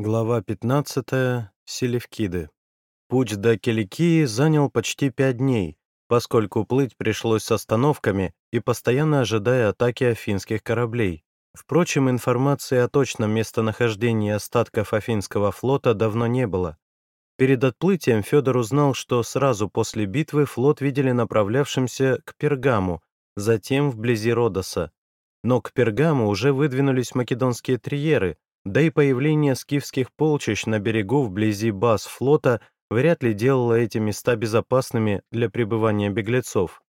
Глава 15. Селевкиды. Путь до Киликии занял почти пять дней, поскольку плыть пришлось с остановками и постоянно ожидая атаки афинских кораблей. Впрочем, информации о точном местонахождении остатков афинского флота давно не было. Перед отплытием Федор узнал, что сразу после битвы флот видели направлявшимся к Пергаму, затем вблизи Родоса. Но к Пергаму уже выдвинулись македонские триеры, да и появление скифских полчищ на берегу вблизи баз флота вряд ли делало эти места безопасными для пребывания беглецов.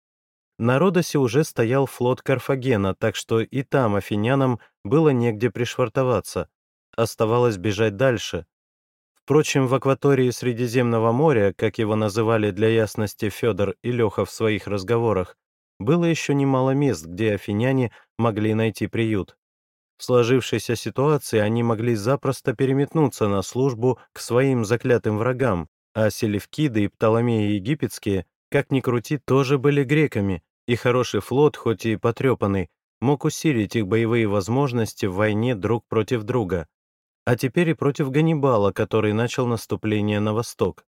На Родосе уже стоял флот Карфагена, так что и там афинянам было негде пришвартоваться. Оставалось бежать дальше. Впрочем, в акватории Средиземного моря, как его называли для ясности Федор и Леха в своих разговорах, было еще немало мест, где афиняне могли найти приют. В сложившейся ситуации они могли запросто переметнуться на службу к своим заклятым врагам, а Селевкиды и Птоломеи египетские, как ни крути, тоже были греками, и хороший флот, хоть и потрепанный, мог усилить их боевые возможности в войне друг против друга. А теперь и против Ганнибала, который начал наступление на восток.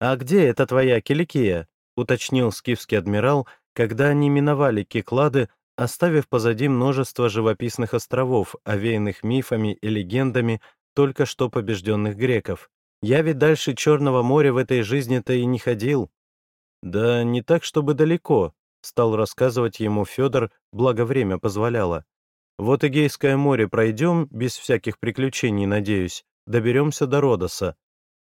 «А где эта твоя Киликия?» — уточнил скифский адмирал, когда они миновали Киклады, оставив позади множество живописных островов, овеянных мифами и легендами только что побежденных греков. Я ведь дальше Черного моря в этой жизни-то и не ходил. Да не так, чтобы далеко, стал рассказывать ему Федор, благо время позволяло. Вот Эгейское море пройдем, без всяких приключений, надеюсь, доберемся до Родоса.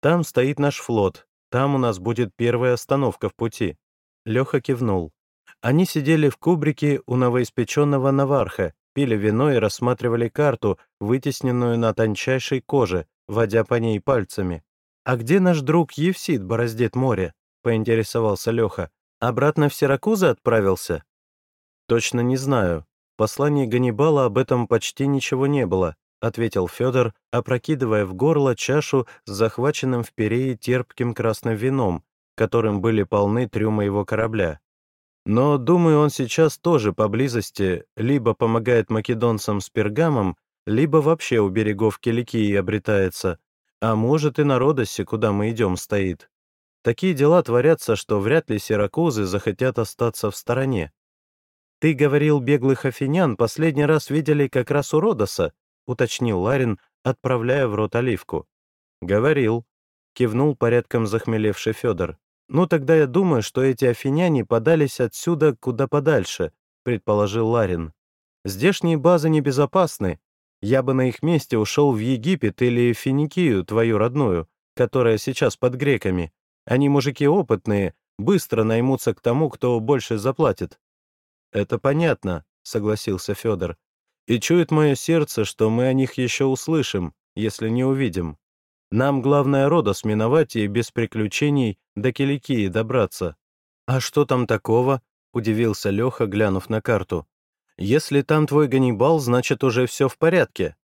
Там стоит наш флот, там у нас будет первая остановка в пути. Леха кивнул. Они сидели в кубрике у новоиспеченного наварха, пили вино и рассматривали карту, вытесненную на тончайшей коже, водя по ней пальцами. «А где наш друг Евсид бороздит море?» — поинтересовался Леха. «Обратно в Сиракузы отправился?» «Точно не знаю. В послании Ганнибала об этом почти ничего не было», — ответил Федор, опрокидывая в горло чашу с захваченным в Перее терпким красным вином, которым были полны трюмы его корабля. Но, думаю, он сейчас тоже поблизости либо помогает македонцам с пергамом, либо вообще у берегов Киликии обретается, а может и на Родосе, куда мы идем, стоит. Такие дела творятся, что вряд ли сиракузы захотят остаться в стороне. «Ты говорил, беглых афинян последний раз видели как раз у Родоса», уточнил Ларин, отправляя в рот оливку. «Говорил», — кивнул порядком захмелевший Федор. «Ну, тогда я думаю, что эти афиняне подались отсюда куда подальше», — предположил Ларин. «Здешние базы небезопасны. Я бы на их месте ушел в Египет или Финикию, твою родную, которая сейчас под греками. Они мужики опытные, быстро наймутся к тому, кто больше заплатит». «Это понятно», — согласился Федор. «И чует мое сердце, что мы о них еще услышим, если не увидим». Нам главное Родос миновать и без приключений до Киликии добраться. А что там такого? Удивился Леха, глянув на карту. Если там твой Ганнибал, значит уже все в порядке.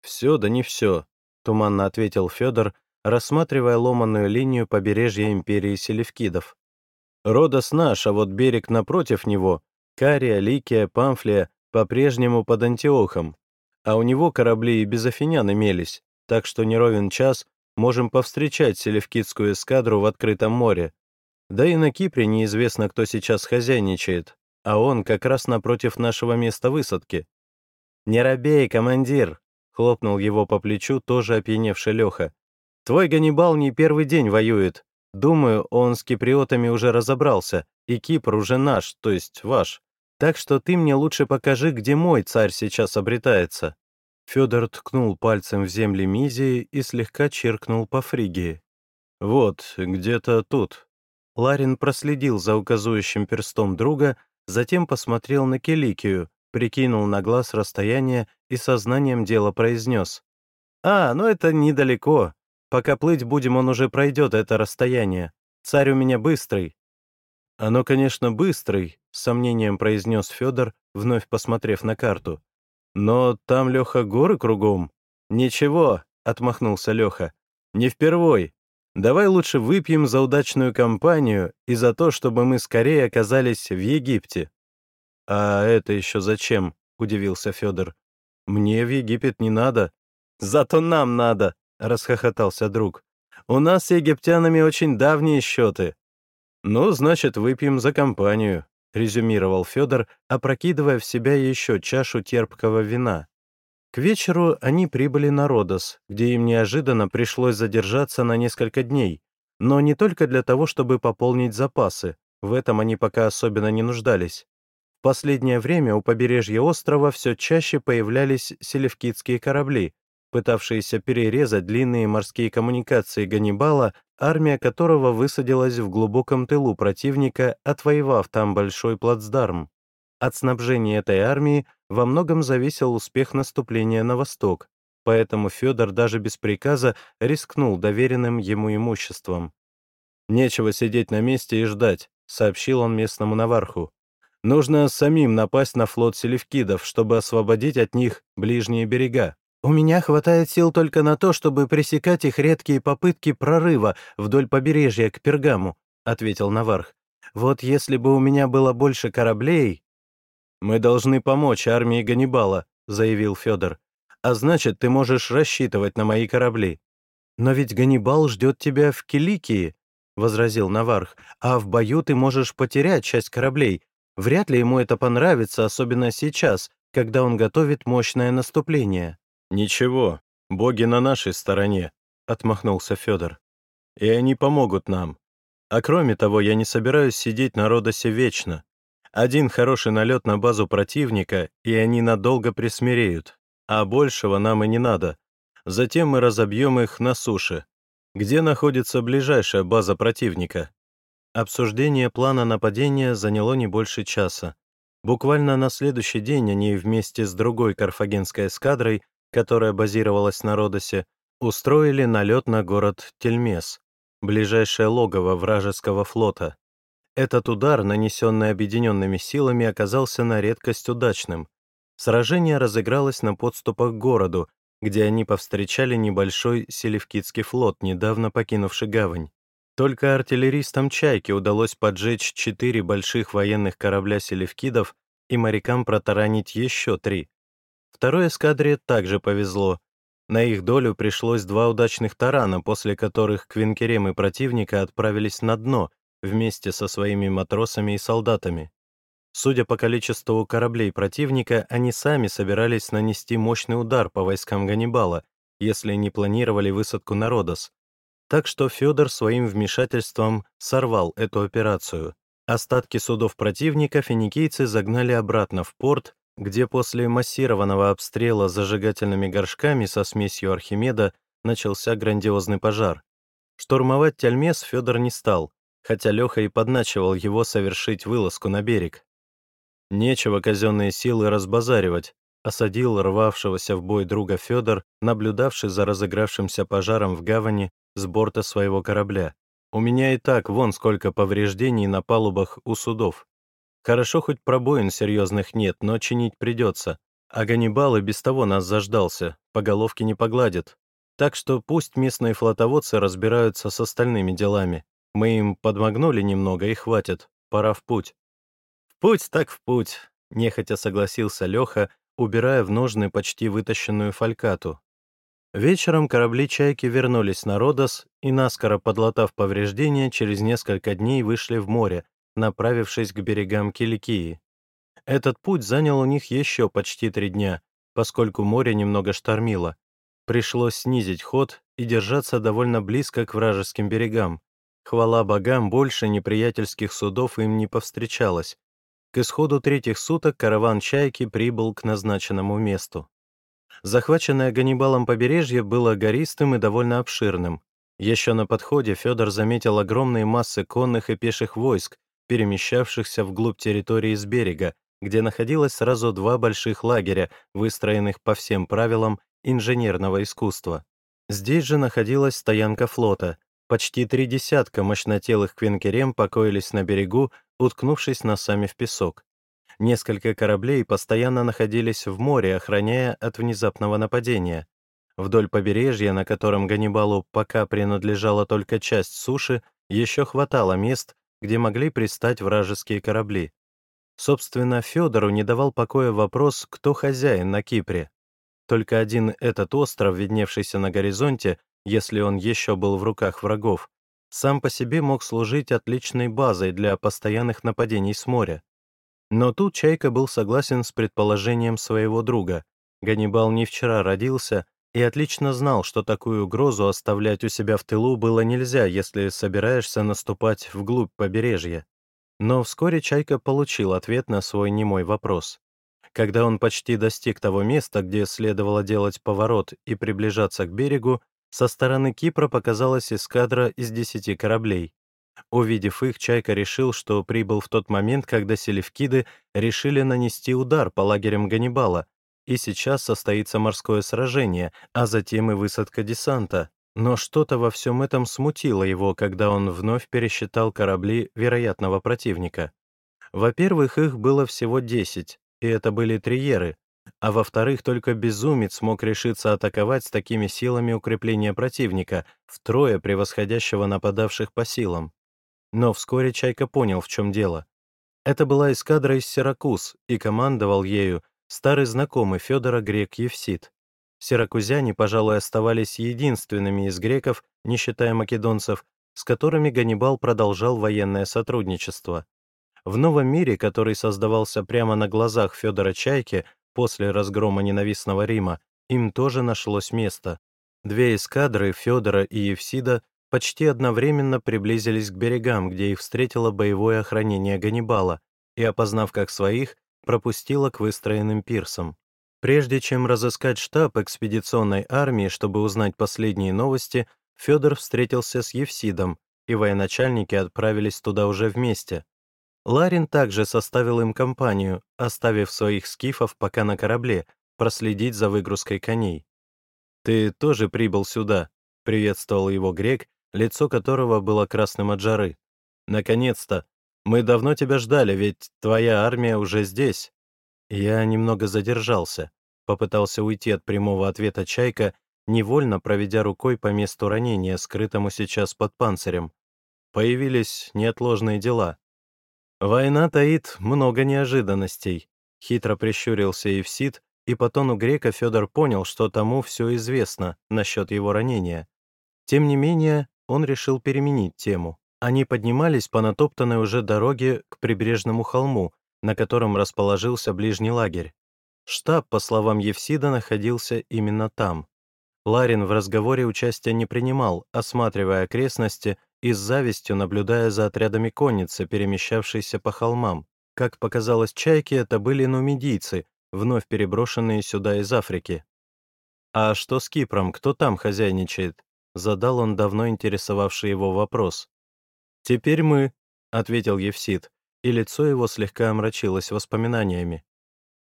Все, да не все, туманно ответил Федор, рассматривая ломаную линию побережья империи Селевкидов. Родос наш, а вот берег напротив него, Кария, Ликия, Памфлия, по-прежнему под Антиохом. А у него корабли и без афинян имелись, так что не ровен час можем повстречать селевкидскую эскадру в открытом море. Да и на Кипре неизвестно, кто сейчас хозяйничает, а он как раз напротив нашего места высадки. «Не робей, командир!» — хлопнул его по плечу тоже опьяневший Леха. «Твой Ганнибал не первый день воюет. Думаю, он с киприотами уже разобрался, и Кипр уже наш, то есть ваш. Так что ты мне лучше покажи, где мой царь сейчас обретается». Федор ткнул пальцем в земли Мизии и слегка черкнул по Фригии. «Вот, где-то тут». Ларин проследил за указующим перстом друга, затем посмотрел на Келикию, прикинул на глаз расстояние и сознанием дела произнес. «А, ну это недалеко. Пока плыть будем, он уже пройдет это расстояние. Царь у меня быстрый». «Оно, конечно, быстрый», — с сомнением произнес Федор, вновь посмотрев на карту. «Но там, Леха, горы кругом». «Ничего», — отмахнулся Леха, — «не впервой. Давай лучше выпьем за удачную кампанию и за то, чтобы мы скорее оказались в Египте». «А это еще зачем?» — удивился Федор. «Мне в Египет не надо». «Зато нам надо», расхохотался друг. «У нас с египтянами очень давние счеты». «Ну, значит, выпьем за компанию», — резюмировал Федор, опрокидывая в себя еще чашу терпкого вина. К вечеру они прибыли на Родос, где им неожиданно пришлось задержаться на несколько дней, но не только для того, чтобы пополнить запасы, в этом они пока особенно не нуждались. В последнее время у побережья острова все чаще появлялись селевкидские корабли, пытавшиеся перерезать длинные морские коммуникации Ганнибала, армия которого высадилась в глубоком тылу противника, отвоевав там большой плацдарм. От снабжения этой армии во многом зависел успех наступления на восток, поэтому Федор даже без приказа рискнул доверенным ему имуществом. «Нечего сидеть на месте и ждать», — сообщил он местному наварху. «Нужно самим напасть на флот селевкидов, чтобы освободить от них ближние берега». «У меня хватает сил только на то, чтобы пресекать их редкие попытки прорыва вдоль побережья к Пергаму», — ответил Наварх. «Вот если бы у меня было больше кораблей...» «Мы должны помочь армии Ганнибала», — заявил Федор. «А значит, ты можешь рассчитывать на мои корабли». «Но ведь Ганнибал ждет тебя в Киликии», — возразил Наварх, «а в бою ты можешь потерять часть кораблей. Вряд ли ему это понравится, особенно сейчас, когда он готовит мощное наступление». «Ничего, боги на нашей стороне», — отмахнулся Федор. «И они помогут нам. А кроме того, я не собираюсь сидеть на Родосе вечно. Один хороший налет на базу противника, и они надолго присмиреют, а большего нам и не надо. Затем мы разобьем их на суше. Где находится ближайшая база противника? Обсуждение плана нападения заняло не больше часа. Буквально на следующий день они вместе с другой карфагенской эскадрой, которая базировалась на Родосе, устроили налет на город Тельмес, ближайшее логово вражеского флота. Этот удар, нанесенный объединенными силами, оказался на редкость удачным. Сражение разыгралось на подступах к городу, где они повстречали небольшой селевкидский флот, недавно покинувший гавань. Только артиллеристам «Чайки» удалось поджечь четыре больших военных корабля селевкидов и морякам протаранить еще три. Второй эскадре также повезло. На их долю пришлось два удачных тарана, после которых квинкеремы противника отправились на дно, вместе со своими матросами и солдатами. Судя по количеству кораблей противника, они сами собирались нанести мощный удар по войскам Ганнибала, если не планировали высадку на Родос. Так что Федор своим вмешательством сорвал эту операцию. Остатки судов противника финикийцы загнали обратно в порт, где после массированного обстрела зажигательными горшками со смесью Архимеда начался грандиозный пожар. Штурмовать Тельмес Федор не стал, хотя Леха и подначивал его совершить вылазку на берег. Нечего казенные силы разбазаривать, осадил рвавшегося в бой друга Федор, наблюдавший за разыгравшимся пожаром в гавани с борта своего корабля. У меня и так вон сколько повреждений на палубах у судов. Хорошо, хоть пробоин серьезных нет, но чинить придется. А Ганнибал и без того нас заждался, по головке не погладит. Так что пусть местные флотоводцы разбираются с остальными делами. Мы им подмогнули немного и хватит, пора в путь. В путь так в путь, нехотя согласился Леха, убирая в ножны почти вытащенную фалькату. Вечером корабли «Чайки» вернулись на Родос и, наскоро подлатав повреждения, через несколько дней вышли в море, направившись к берегам Киликии. Этот путь занял у них еще почти три дня, поскольку море немного штормило. Пришлось снизить ход и держаться довольно близко к вражеским берегам. Хвала богам, больше неприятельских судов им не повстречалось. К исходу третьих суток караван «Чайки» прибыл к назначенному месту. Захваченное Ганнибалом побережье было гористым и довольно обширным. Еще на подходе Федор заметил огромные массы конных и пеших войск, перемещавшихся вглубь территории с берега, где находилось сразу два больших лагеря, выстроенных по всем правилам инженерного искусства. Здесь же находилась стоянка флота, Почти три десятка мощнотелых квинкерем покоились на берегу, уткнувшись носами в песок. Несколько кораблей постоянно находились в море, охраняя от внезапного нападения. Вдоль побережья, на котором Ганнибалу пока принадлежала только часть суши, еще хватало мест, где могли пристать вражеские корабли. Собственно, Федору не давал покоя вопрос, кто хозяин на Кипре. Только один этот остров, видневшийся на горизонте, если он еще был в руках врагов, сам по себе мог служить отличной базой для постоянных нападений с моря. Но тут Чайка был согласен с предположением своего друга. Ганнибал не вчера родился и отлично знал, что такую угрозу оставлять у себя в тылу было нельзя, если собираешься наступать вглубь побережья. Но вскоре Чайка получил ответ на свой немой вопрос. Когда он почти достиг того места, где следовало делать поворот и приближаться к берегу, со стороны Кипра показалась эскадра из десяти кораблей. Увидев их, Чайка решил, что прибыл в тот момент, когда селевкиды решили нанести удар по лагерям Ганнибала, и сейчас состоится морское сражение, а затем и высадка десанта. Но что-то во всем этом смутило его, когда он вновь пересчитал корабли вероятного противника. Во-первых, их было всего десять, и это были триеры, а во-вторых, только безумец мог решиться атаковать с такими силами укрепления противника, втрое превосходящего нападавших по силам. Но вскоре Чайка понял, в чем дело. Это была эскадра из Сиракуз, и командовал ею старый знакомый Федора грек Евсид. Сиракузяне, пожалуй, оставались единственными из греков, не считая македонцев, с которыми Ганнибал продолжал военное сотрудничество. В новом мире, который создавался прямо на глазах Федора Чайки после разгрома ненавистного Рима, им тоже нашлось место. Две эскадры, Федора и Евсида, почти одновременно приблизились к берегам, где их встретило боевое охранение Ганнибала, и, опознав как своих, пропустило к выстроенным пирсам. Прежде чем разыскать штаб экспедиционной армии, чтобы узнать последние новости, Федор встретился с Евсидом, и военачальники отправились туда уже вместе. Ларин также составил им компанию, оставив своих скифов пока на корабле, проследить за выгрузкой коней. «Ты тоже прибыл сюда», — приветствовал его грек, лицо которого было красным от жары. «Наконец-то! Мы давно тебя ждали, ведь твоя армия уже здесь». Я немного задержался, попытался уйти от прямого ответа Чайка, невольно проведя рукой по месту ранения, скрытому сейчас под панцирем. Появились неотложные дела. «Война таит много неожиданностей», — хитро прищурился Евсид, и по тону грека Федор понял, что тому все известно насчет его ранения. Тем не менее, он решил переменить тему. Они поднимались по натоптанной уже дороге к прибрежному холму, на котором расположился ближний лагерь. Штаб, по словам Евсида, находился именно там. Ларин в разговоре участия не принимал, осматривая окрестности и с завистью наблюдая за отрядами конницы, перемещавшейся по холмам. Как показалось Чайке, это были нумидийцы, вновь переброшенные сюда из Африки. «А что с Кипром? Кто там хозяйничает?» Задал он давно интересовавший его вопрос. «Теперь мы», — ответил Евсид, и лицо его слегка омрачилось воспоминаниями.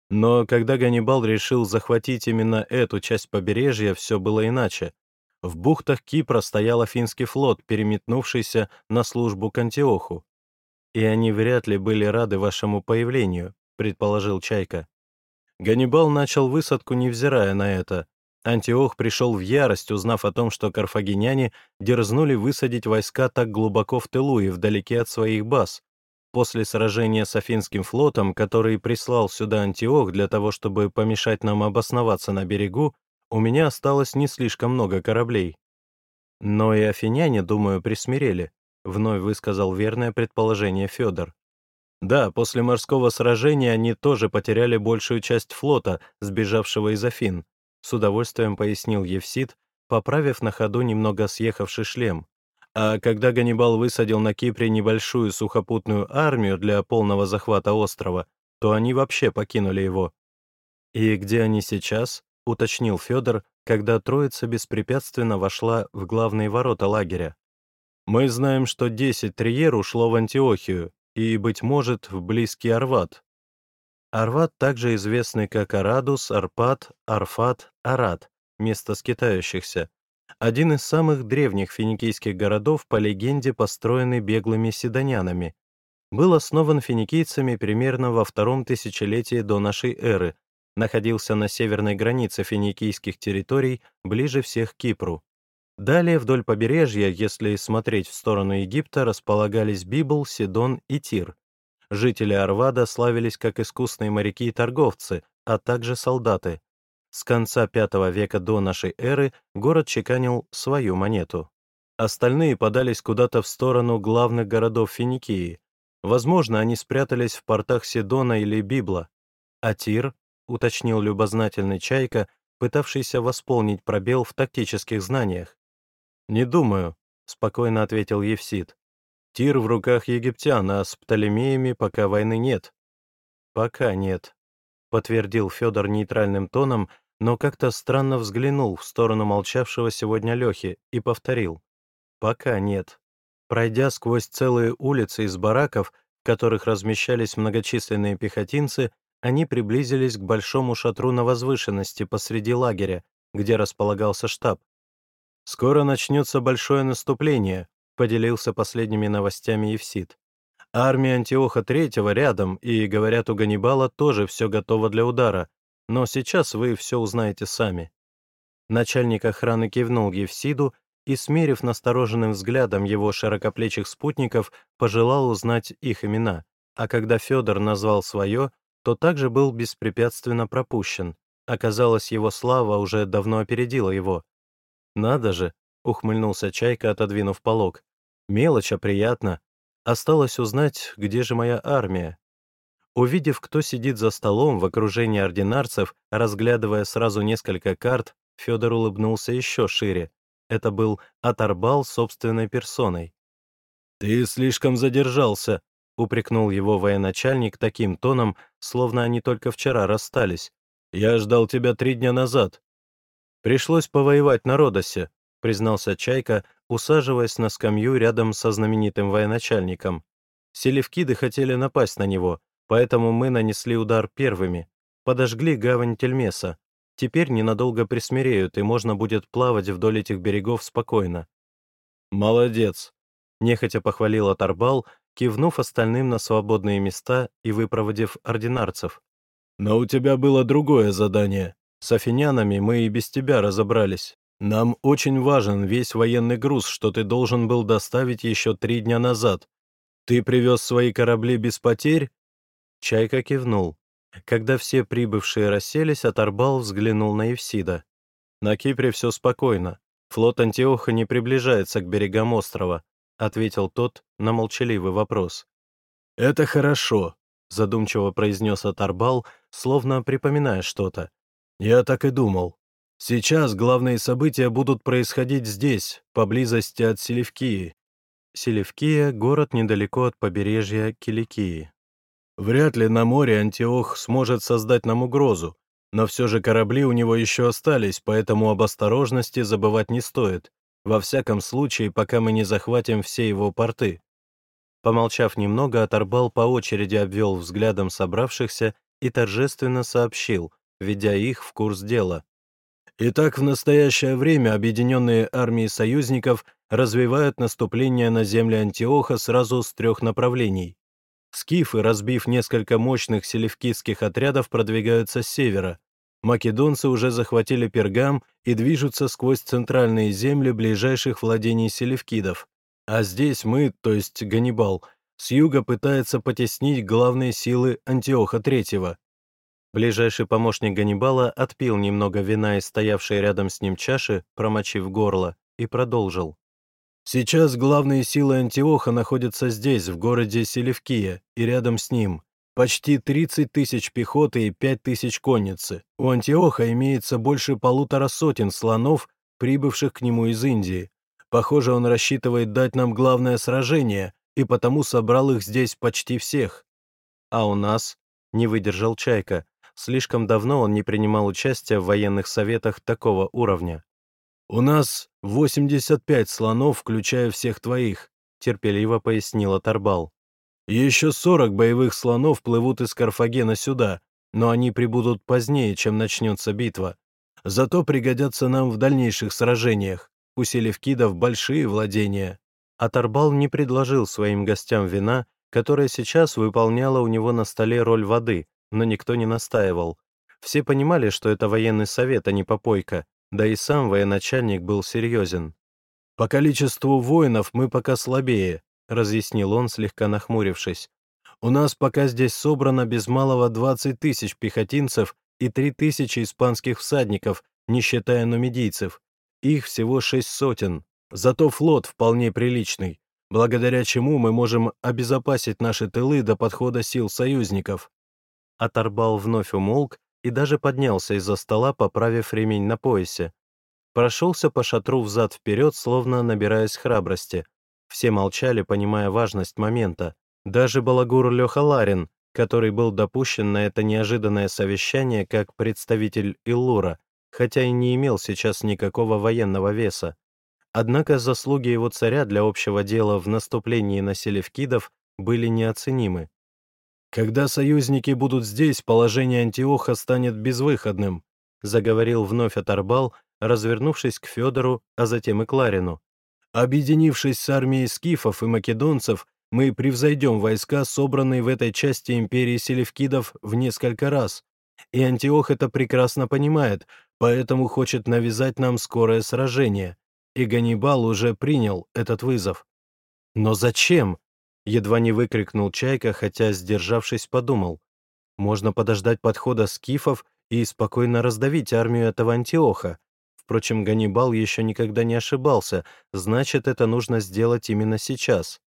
Но когда Ганнибал решил захватить именно эту часть побережья, все было иначе. В бухтах Кипра стоял финский флот, переметнувшийся на службу к Антиоху. «И они вряд ли были рады вашему появлению», — предположил Чайка. Ганнибал начал высадку, невзирая на это, Антиох пришел в ярость, узнав о том, что карфагеняне дерзнули высадить войска так глубоко в тылу и вдалеке от своих баз. После сражения с Афинским флотом, который прислал сюда Антиох для того, чтобы помешать нам обосноваться на берегу, у меня осталось не слишком много кораблей. Но и афиняне, думаю, присмирели, вновь высказал верное предположение Федор. Да, после морского сражения они тоже потеряли большую часть флота, сбежавшего из Афин, с удовольствием пояснил Евсид, поправив на ходу немного съехавший шлем. А когда Ганнибал высадил на Кипре небольшую сухопутную армию для полного захвата острова, то они вообще покинули его. «И где они сейчас?» — уточнил Федор, когда троица беспрепятственно вошла в главные ворота лагеря. «Мы знаем, что десять триер ушло в Антиохию и, быть может, в близкий Арват, Арват также известный как Арадус, Арпад, Арфат, Арат, место скитающихся. Один из самых древних финикийских городов, по легенде, построенный беглыми седонянами. Был основан финикийцами примерно во втором тысячелетии до нашей эры, находился на северной границе финикийских территорий, ближе всех к Кипру. Далее вдоль побережья, если смотреть в сторону Египта, располагались Библ, Сидон и Тир. Жители Арвада славились как искусные моряки и торговцы, а также солдаты. с конца V века до нашей эры город чеканил свою монету. Остальные подались куда-то в сторону главных городов Финикии. Возможно, они спрятались в портах Сидона или Библа. А Тир, уточнил любознательный Чайка, пытавшийся восполнить пробел в тактических знаниях. «Не думаю», — спокойно ответил Евсид. «Тир в руках египтян, а с Птолемеями пока войны нет». «Пока нет», — подтвердил Федор нейтральным тоном, но как-то странно взглянул в сторону молчавшего сегодня Лехи и повторил. Пока нет. Пройдя сквозь целые улицы из бараков, в которых размещались многочисленные пехотинцы, они приблизились к большому шатру на возвышенности посреди лагеря, где располагался штаб. «Скоро начнется большое наступление», — поделился последними новостями Евсид. «Армия Антиоха III рядом, и, говорят, у Ганнибала тоже все готово для удара, но сейчас вы все узнаете сами». Начальник охраны кивнул Евсиду, и, смерив настороженным взглядом его широкоплечих спутников, пожелал узнать их имена, а когда Федор назвал свое, то также был беспрепятственно пропущен. Оказалось, его слава уже давно опередила его. «Надо же!» — ухмыльнулся Чайка, отодвинув полог. «Мелочь, а приятно. Осталось узнать, где же моя армия». Увидев, кто сидит за столом в окружении ординарцев, разглядывая сразу несколько карт, Федор улыбнулся еще шире. Это был Аторбал собственной персоной. «Ты слишком задержался», — упрекнул его военачальник таким тоном, словно они только вчера расстались. «Я ждал тебя три дня назад». «Пришлось повоевать на Родосе», — признался Чайка, усаживаясь на скамью рядом со знаменитым военачальником. «Селевкиды хотели напасть на него, поэтому мы нанесли удар первыми, подожгли гавань Тельмеса, Теперь ненадолго присмиреют, и можно будет плавать вдоль этих берегов спокойно. «Молодец!» — нехотя похвалил Аторбал, кивнув остальным на свободные места и выпроводив ординарцев. «Но у тебя было другое задание. С афинянами мы и без тебя разобрались. Нам очень важен весь военный груз, что ты должен был доставить еще три дня назад. Ты привез свои корабли без потерь?» Чайка кивнул. Когда все прибывшие расселись, Аторбал взглянул на Евсида. «На Кипре все спокойно. Флот Антиоха не приближается к берегам острова», ответил тот на молчаливый вопрос. «Это хорошо», — задумчиво произнес Аторбал, словно припоминая что-то. «Я так и думал. Сейчас главные события будут происходить здесь, поблизости от Селевкии». Селевкия — город недалеко от побережья Киликии. Вряд ли на море Антиох сможет создать нам угрозу, но все же корабли у него еще остались, поэтому об осторожности забывать не стоит, во всяком случае, пока мы не захватим все его порты. Помолчав немного, Оторбал по очереди обвел взглядом собравшихся и торжественно сообщил, ведя их в курс дела. Итак, в настоящее время объединенные армии союзников развивают наступление на земли Антиоха сразу с трех направлений. Скифы, разбив несколько мощных селевкидских отрядов, продвигаются с севера. Македонцы уже захватили Пергам и движутся сквозь центральные земли ближайших владений селевкидов. А здесь мы, то есть Ганнибал, с юга пытается потеснить главные силы Антиоха III. Ближайший помощник Ганнибала отпил немного вина из стоявшей рядом с ним чаши, промочив горло, и продолжил. Сейчас главные силы Антиоха находятся здесь, в городе Селевкия, и рядом с ним. Почти 30 тысяч пехоты и 5 тысяч конницы. У Антиоха имеется больше полутора сотен слонов, прибывших к нему из Индии. Похоже, он рассчитывает дать нам главное сражение, и потому собрал их здесь почти всех. А у нас? Не выдержал Чайка. Слишком давно он не принимал участия в военных советах такого уровня. «У нас 85 слонов, включая всех твоих», — терпеливо пояснила Тарбал. «Еще 40 боевых слонов плывут из Карфагена сюда, но они прибудут позднее, чем начнется битва. Зато пригодятся нам в дальнейших сражениях. У селевкидов большие владения». А Тарбал не предложил своим гостям вина, которое сейчас выполняло у него на столе роль воды, но никто не настаивал. Все понимали, что это военный совет, а не попойка, да и сам военачальник был серьезен. «По количеству воинов мы пока слабее», — разъяснил он, слегка нахмурившись. «У нас пока здесь собрано без малого 20 тысяч пехотинцев и три тысячи испанских всадников, не считая нумидийцев. Их всего шесть сотен. Зато флот вполне приличный, благодаря чему мы можем обезопасить наши тылы до подхода сил союзников. Оторбал вновь умолк и даже поднялся из-за стола, поправив ремень на поясе. Прошелся по шатру взад-вперед, словно набираясь храбрости. Все молчали, понимая важность момента. Даже балагур Леха Ларин, который был допущен на это неожиданное совещание как представитель Иллура, хотя и не имел сейчас никакого военного веса. Однако заслуги его царя для общего дела в наступлении на селевкидов были неоценимы. «Когда союзники будут здесь, положение Антиоха станет безвыходным», заговорил вновь Оторбал, развернувшись к Федору, а затем и Кларину. «Объединившись с армией скифов и македонцев, мы превзойдем войска, собранные в этой части империи селевкидов, в несколько раз. И Антиох это прекрасно понимает, поэтому хочет навязать нам скорое сражение. И Ганнибал уже принял этот вызов. Но зачем? Едва не выкрикнул Чайка, хотя, сдержавшись, подумал. Можно подождать подхода скифов и спокойно раздавить армию этого Антиоха. Впрочем, Ганнибал еще никогда не ошибался, значит, это нужно сделать именно сейчас.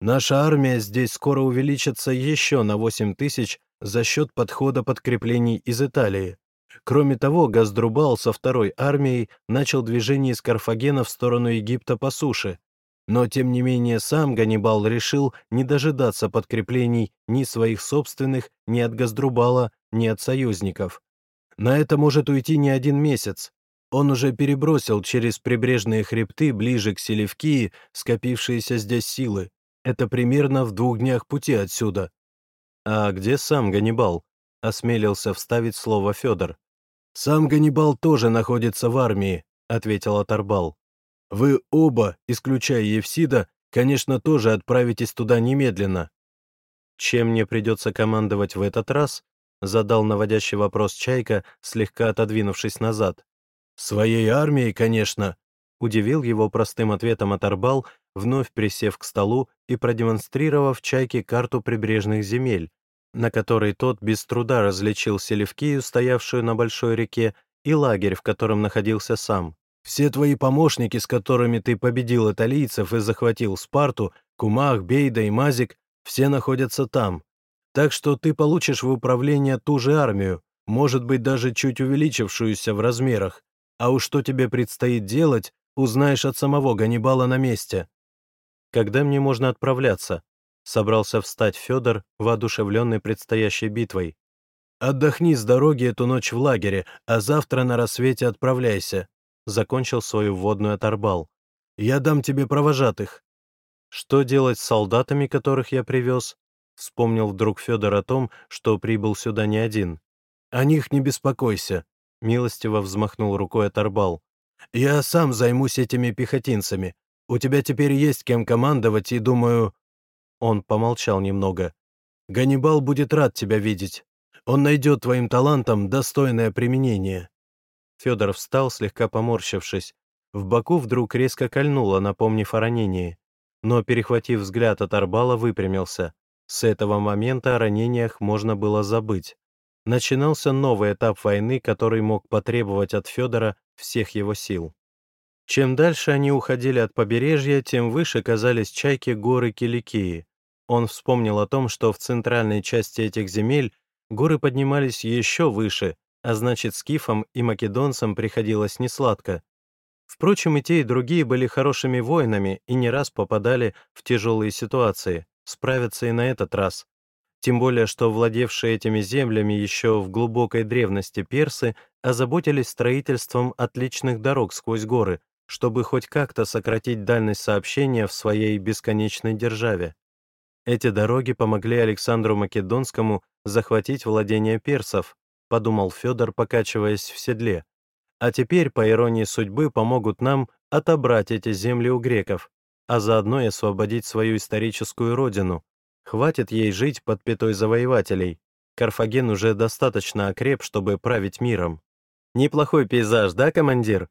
Наша армия здесь скоро увеличится еще на 8 тысяч за счет подхода подкреплений из Италии. Кроме того, Газдрубал со второй армией начал движение из Карфагена в сторону Египта по суше. Но, тем не менее, сам Ганнибал решил не дожидаться подкреплений ни своих собственных, ни от Газдрубала, ни от союзников. На это может уйти не один месяц. Он уже перебросил через прибрежные хребты ближе к Селевкии скопившиеся здесь силы. Это примерно в двух днях пути отсюда. А где сам Ганнибал? Осмелился вставить слово Федор. Сам Ганнибал тоже находится в армии, ответил Аторбал. Вы оба, исключая Евсида, конечно, тоже отправитесь туда немедленно. Чем мне придется командовать в этот раз? Задал наводящий вопрос Чайка, слегка отодвинувшись назад. Своей армией, конечно, удивил его простым ответом Оторбал, вновь присев к столу и продемонстрировав Чайке карту прибрежных земель, на которой тот без труда различил Селевкию, стоявшую на большой реке, и лагерь, в котором находился сам. «Все твои помощники, с которыми ты победил италийцев и захватил Спарту, Кумах, Бейда и Мазик, все находятся там. Так что ты получишь в управление ту же армию, может быть, даже чуть увеличившуюся в размерах. А уж что тебе предстоит делать, узнаешь от самого Ганнибала на месте. Когда мне можно отправляться? Собрался встать Федор, воодушевленный предстоящей битвой. «Отдохни с дороги эту ночь в лагере, а завтра на рассвете отправляйся», закончил свою вводную оторбал. «Я дам тебе провожатых». «Что делать с солдатами, которых я привез?» Вспомнил вдруг Федор о том, что прибыл сюда не один. «О них не беспокойся», — милостиво взмахнул рукой оторбал. Я сам займусь этими пехотинцами. У тебя теперь есть кем командовать, и, думаю...» Он помолчал немного. «Ганнибал будет рад тебя видеть. Он найдет твоим талантам достойное применение». Федор встал, слегка поморщившись. В боку вдруг резко кольнуло, напомнив о ранении. Но, перехватив взгляд от Арбала, выпрямился. С этого момента о ранениях можно было забыть. Начинался новый этап войны, который мог потребовать от Федора всех его сил. Чем дальше они уходили от побережья, тем выше казались чайки горы Киликии. Он вспомнил о том, что в центральной части этих земель горы поднимались еще выше, а значит, скифам и македонцам приходилось несладко. Впрочем, и те, и другие были хорошими воинами и не раз попадали в тяжелые ситуации, справятся и на этот раз. Тем более, что владевшие этими землями еще в глубокой древности персы озаботились строительством отличных дорог сквозь горы, чтобы хоть как-то сократить дальность сообщения в своей бесконечной державе. Эти дороги помогли Александру Македонскому захватить владения персов, подумал Федор, покачиваясь в седле. А теперь, по иронии судьбы, помогут нам отобрать эти земли у греков, а заодно и освободить свою историческую родину, Хватит ей жить под пятой завоевателей. Карфаген уже достаточно окреп, чтобы править миром. Неплохой пейзаж, да, командир?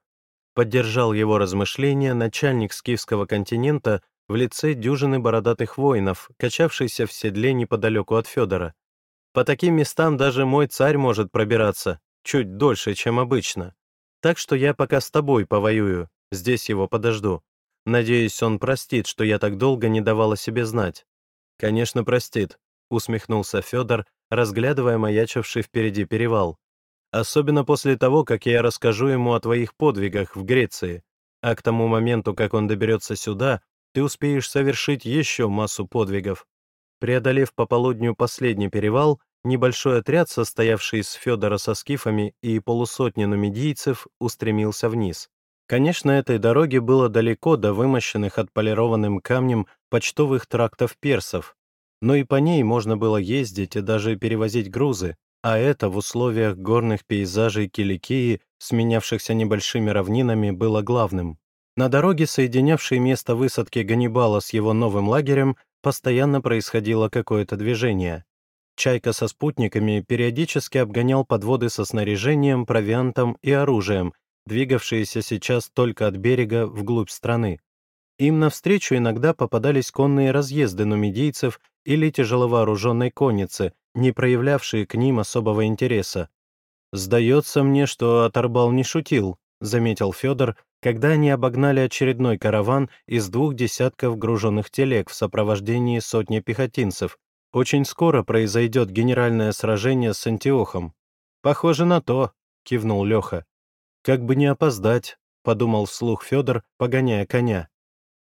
Поддержал его размышления начальник скифского континента в лице дюжины бородатых воинов, качавшийся в седле неподалеку от Федора. По таким местам даже мой царь может пробираться, чуть дольше, чем обычно. Так что я пока с тобой повоюю, здесь его подожду. Надеюсь, он простит, что я так долго не давала себе знать. Конечно, простит, усмехнулся Федор, разглядывая маячивший впереди перевал. Особенно после того, как я расскажу ему о твоих подвигах в Греции. А к тому моменту, как он доберется сюда, ты успеешь совершить еще массу подвигов. Преодолев по полудню последний перевал, небольшой отряд, состоявший из Федора со скифами и полусотни нумидийцев, устремился вниз. Конечно, этой дороге было далеко до вымощенных отполированным камнем почтовых трактов персов, но и по ней можно было ездить и даже перевозить грузы, а это в условиях горных пейзажей Киликии, сменявшихся небольшими равнинами, было главным. На дороге, соединявшей место высадки Ганнибала с его новым лагерем, постоянно происходило какое-то движение. Чайка со спутниками периодически обгонял подводы со снаряжением, провиантом и оружием, двигавшиеся сейчас только от берега вглубь страны. Им навстречу иногда попадались конные разъезды нумидийцев или тяжеловооруженной конницы, не проявлявшие к ним особого интереса. «Сдается мне, что Оторбал не шутил», — заметил Федор, когда они обогнали очередной караван из двух десятков груженных телег в сопровождении сотни пехотинцев. Очень скоро произойдет генеральное сражение с Антиохом. «Похоже на то», — кивнул Леха. «Как бы не опоздать», — подумал вслух Федор, погоняя коня.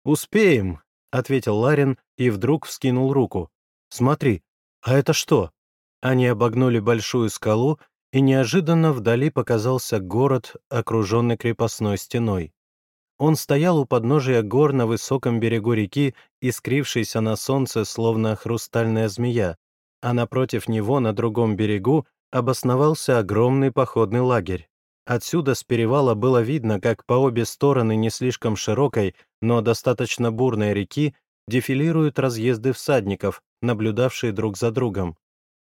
«Успеем», — ответил Ларин и вдруг вскинул руку. «Смотри, а это что?» Они обогнули большую скалу, и неожиданно вдали показался город, окруженный крепостной стеной. Он стоял у подножия гор на высоком берегу реки, искрившийся на солнце, словно хрустальная змея, а напротив него, на другом берегу, обосновался огромный походный лагерь. Отсюда с перевала было видно, как по обе стороны не слишком широкой, но достаточно бурной реки дефилируют разъезды всадников, наблюдавшие друг за другом.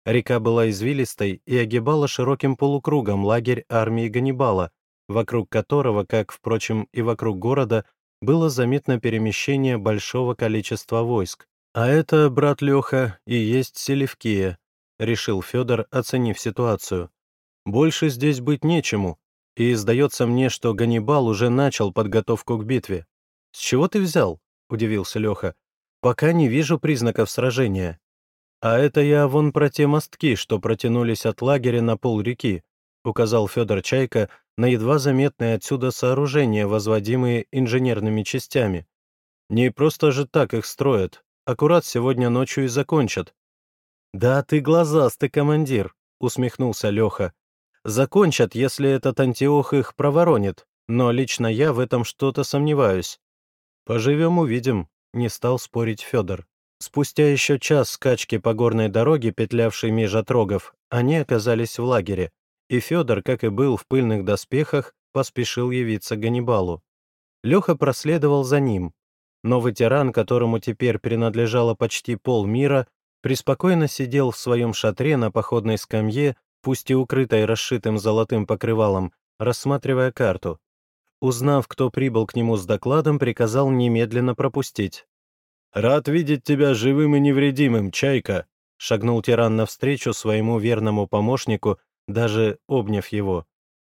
Река была извилистой и огибала широким полукругом лагерь армии Ганнибала, вокруг которого, как, впрочем, и вокруг города, было заметно перемещение большого количества войск. «А это, брат Леха, и есть Селевкия», — решил Федор, оценив ситуацию. «Больше здесь быть нечему, и сдается мне, что Ганнибал уже начал подготовку к битве». «С чего ты взял?» — удивился Леха. «Пока не вижу признаков сражения». «А это я вон про те мостки, что протянулись от лагеря на пол реки», указал Федор Чайка на едва заметные отсюда сооружения, возводимые инженерными частями. «Не просто же так их строят. Аккурат сегодня ночью и закончат». «Да ты глазастый командир», — усмехнулся Леха. «Закончат, если этот Антиох их проворонит, но лично я в этом что-то сомневаюсь». «Поживем, увидим», — не стал спорить Федор. Спустя еще час скачки по горной дороге, петлявшей меж отрогов, они оказались в лагере, и Федор, как и был в пыльных доспехах, поспешил явиться Ганнибалу. Леха проследовал за ним, но ветеран, которому теперь принадлежало почти полмира, преспокойно сидел в своем шатре на походной скамье, пусть и укрытой расшитым золотым покрывалом, рассматривая карту. Узнав, кто прибыл к нему с докладом, приказал немедленно пропустить. «Рад видеть тебя живым и невредимым, Чайка», — шагнул тиран навстречу своему верному помощнику, даже обняв его.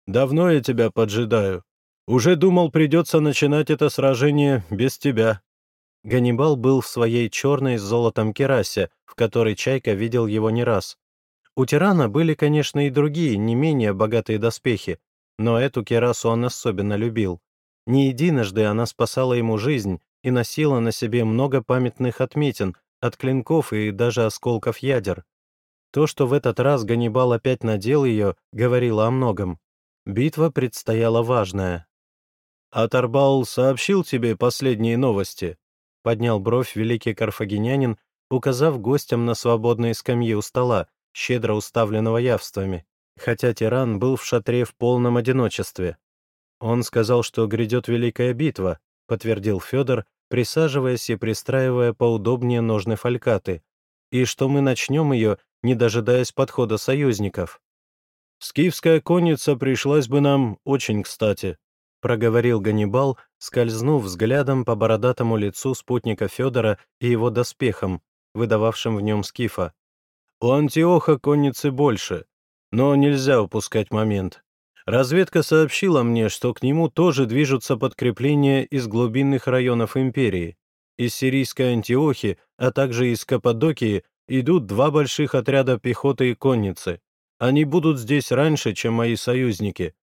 «Давно я тебя поджидаю. Уже думал, придется начинать это сражение без тебя». Ганнибал был в своей черной с золотом керасе, в которой Чайка видел его не раз. У тирана были, конечно, и другие, не менее богатые доспехи, но эту керасу он особенно любил. Не единожды она спасала ему жизнь, и носила на себе много памятных отметин от клинков и даже осколков ядер. То, что в этот раз Ганнибал опять надел ее, говорило о многом. Битва предстояла важная. «Аторбал сообщил тебе последние новости?» — поднял бровь великий карфагенянин, указав гостям на свободные скамьи у стола, щедро уставленного явствами, хотя тиран был в шатре в полном одиночестве. Он сказал, что грядет великая битва, — подтвердил Федор, присаживаясь и пристраивая поудобнее ножны фалькаты, и что мы начнем ее, не дожидаясь подхода союзников. «Скифская конница пришлась бы нам очень кстати», — проговорил Ганнибал, скользнув взглядом по бородатому лицу спутника Федора и его доспехам, выдававшим в нем скифа. У Антиоха конницы больше, но нельзя упускать момент. Разведка сообщила мне, что к нему тоже движутся подкрепления из глубинных районов империи. Из сирийской Антиохи, а также из Каппадокии идут два больших отряда пехоты и конницы. Они будут здесь раньше, чем мои союзники.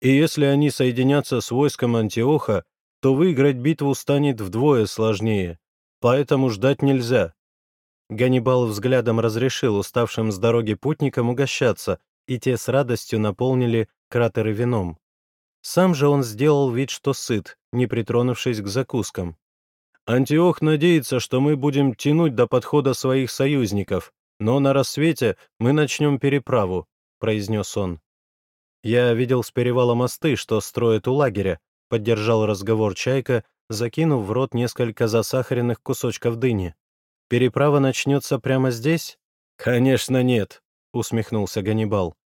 И если они соединятся с войском Антиоха, то выиграть битву станет вдвое сложнее. Поэтому ждать нельзя. Ганнибал взглядом разрешил уставшим с дороги путникам угощаться, и те с радостью наполнили кратеры вином. Сам же он сделал вид, что сыт, не притронувшись к закускам. «Антиох надеется, что мы будем тянуть до подхода своих союзников, но на рассвете мы начнем переправу», — произнес он. «Я видел с перевала мосты, что строят у лагеря», — поддержал разговор Чайка, закинув в рот несколько засахаренных кусочков дыни. «Переправа начнется прямо здесь?» «Конечно нет», — усмехнулся Ганнибал.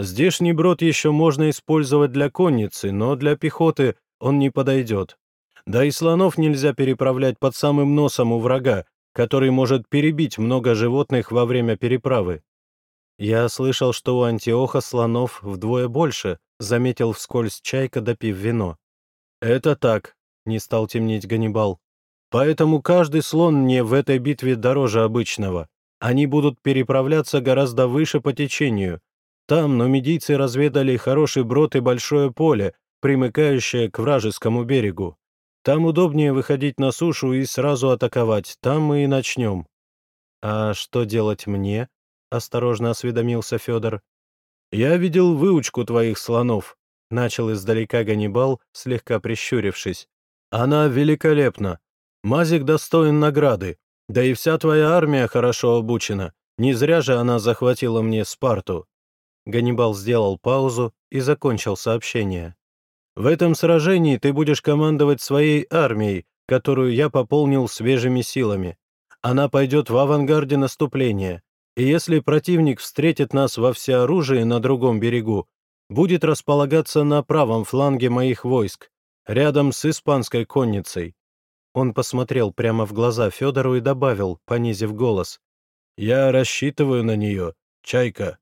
Здешний брод еще можно использовать для конницы, но для пехоты он не подойдет. Да и слонов нельзя переправлять под самым носом у врага, который может перебить много животных во время переправы. Я слышал, что у Антиоха слонов вдвое больше, заметил вскользь Чайка, допив вино. Это так, не стал темнеть Ганнибал. Поэтому каждый слон мне в этой битве дороже обычного. Они будут переправляться гораздо выше по течению, там нумидийцы разведали хороший брод и большое поле, примыкающее к вражескому берегу. Там удобнее выходить на сушу и сразу атаковать, там мы и начнем. «А что делать мне?» — осторожно осведомился Федор. «Я видел выучку твоих слонов», — начал издалека Ганнибал, слегка прищурившись. «Она великолепна. Мазик достоин награды. Да и вся твоя армия хорошо обучена. Не зря же она захватила мне Спарту. Ганнибал сделал паузу и закончил сообщение. «В этом сражении ты будешь командовать своей армией, которую я пополнил свежими силами. Она пойдет в авангарде наступления, и если противник встретит нас во всеоружии на другом берегу, будет располагаться на правом фланге моих войск, рядом с испанской конницей». Он посмотрел прямо в глаза Федору и добавил, понизив голос, «Я рассчитываю на нее, Чайка».